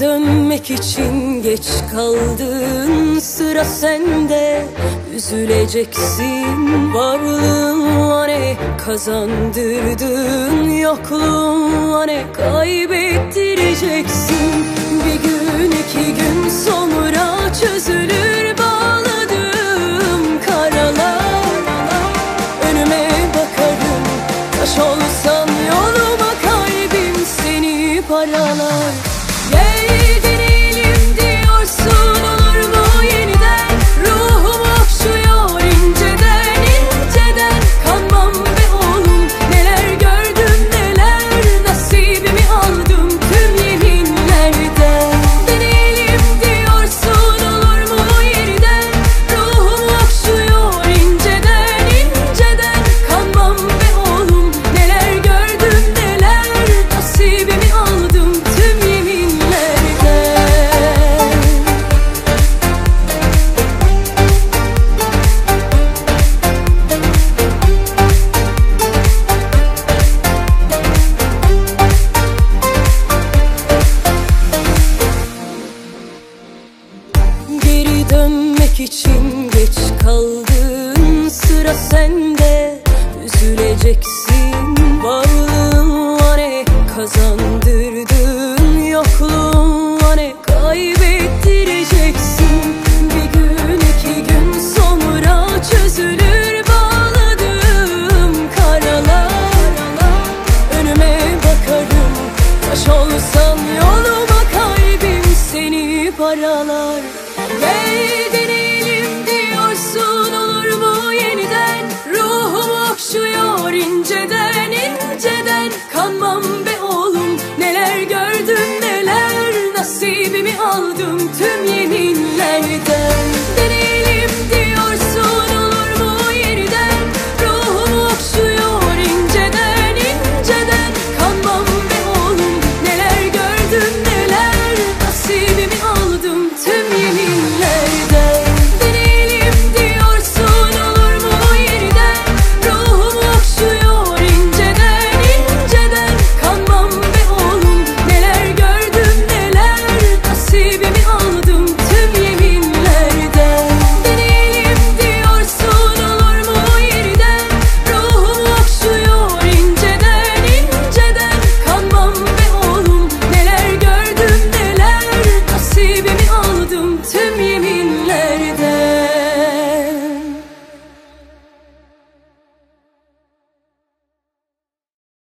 Dönmek için geç kaldın. Sıra sende. Üzüleceksin. Varlığınla ne kazandırdın? Yokluğunla ne kaybettireceksin? için geç kaldın. Sıra sende. Üzüleceksin. Varlığın var kazan